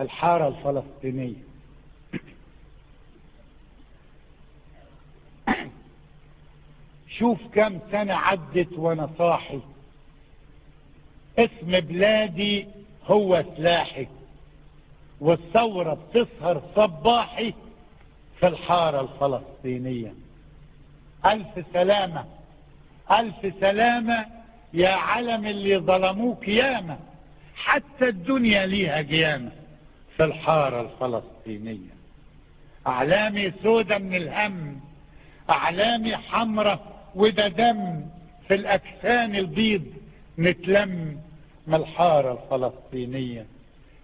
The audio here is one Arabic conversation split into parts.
الحارة الفلسطينية. شوف كم سنة عدت وأنا صاحي. اسم بلادي هو سلاحي. والثورة بتسهر صباحي في الحارة الفلسطينية. ألف سلامة. ألف سلامة يا علم اللي ظلموك ياما. حتى الدنيا ليها قيامة. في الحارة الفلسطينية. أعلامي سودة من الهم أعلامي حمرة وده دم في الأكسان البيض نتلم من الحارة الفلسطينية.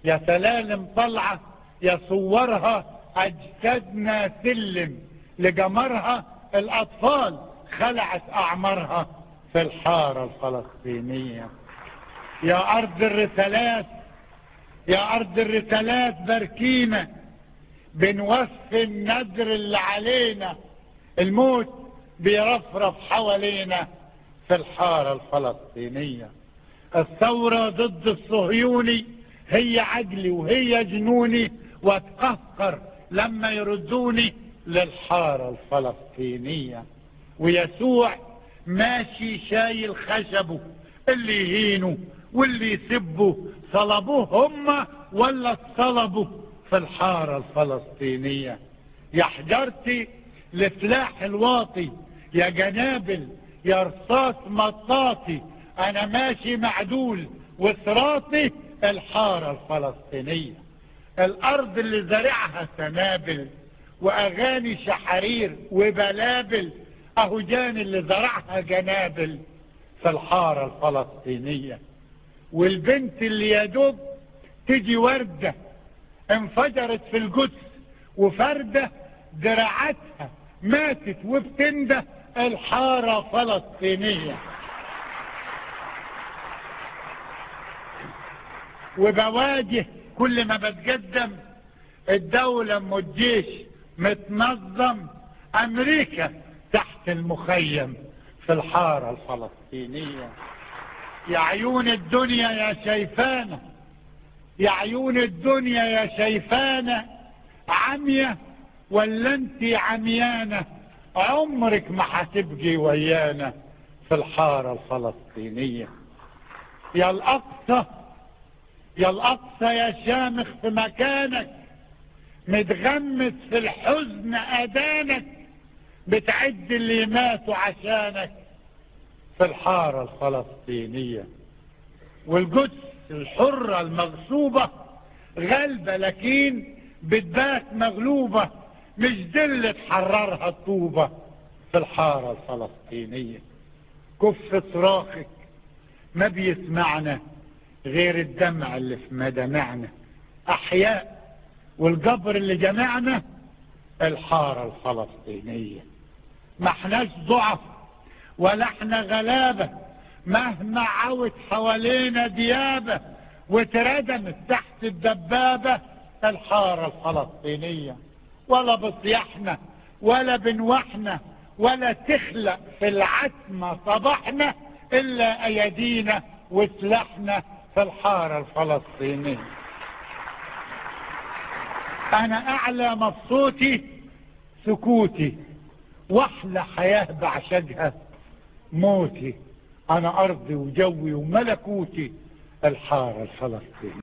يا سلالم طلعة يا صورها أجسادنا سلم. لجمرها الأطفال خلعت أعمارها في الحارة الفلسطينية. يا أرض الرسالات يا أرض الرسالات باركينا بنوفي الندر اللي علينا الموت بيرفرف حوالينا في الحارة الفلسطينية. الثورة ضد الصهيوني هي عجلي وهي جنوني واتقهقر لما يردوني للحارة الفلسطينية. ويسوع ماشي شايل خشبه اللي يهينه واللي يسبه صلبوه هم ولا اتصلبوا في الحارة الفلسطينية. يا حجرتي لسلاح الواطي يا جنابل يا رصاص مطاطي أنا ماشي معدول وصراطي الحارة الفلسطينية. الأرض اللي زرعها سنابل وأغاني شحرير وبلابل أهو جان اللي زرعها جنابل في الحارة الفلسطينية. والبنت اللي يدوب تجي وردة انفجرت في القدس وفردة دراعتها ماتت وبتنده الحارة فلسطينية. وبواجه كل ما بتقدم الدولة أم الجيش متنظم أمريكا تحت المخيم في الحارة الفلسطينية. يا عيون الدنيا يا شيفانة يا عيون الدنيا يا شيفانة عمية ولا انت عميانة؟ عمرك ما هتبقي ويانا في الحارة الفلسطينية. يا الأقصى يا الأقصى يا شامخ في مكانك متغمس في الحزن أدانك بتعد اللي ماتوا عشانك. في الحارة الفلسطينية. والقدس الحرة المغصوبة غالبة لكن بتبات مغلوبة مش دي اللي تحررها الطوبة في الحارة الفلسطينية. كف صراخك ما بيسمعنا غير الدمع اللي في مدامعنا. أحياء والقبر اللي جمعنا الحارة الفلسطينية. ما احناش ضعف ولا إحنا غلابة مهما عوت حوالينا ديابة واتردمت تحت الدبابة الحارة الفلسطينية. ولا بصيحنا ولا بنوحنا ولا تخلق في العتمة صباحنا إلا أيدينا وسلاحنا في الحارة الفلسطينية. أنا أعلى مبسوطي سكوتي وأحلى حياة بعشقها. موتي أنا أرضي وجوي وملكوتي الحارة الفلسطينية.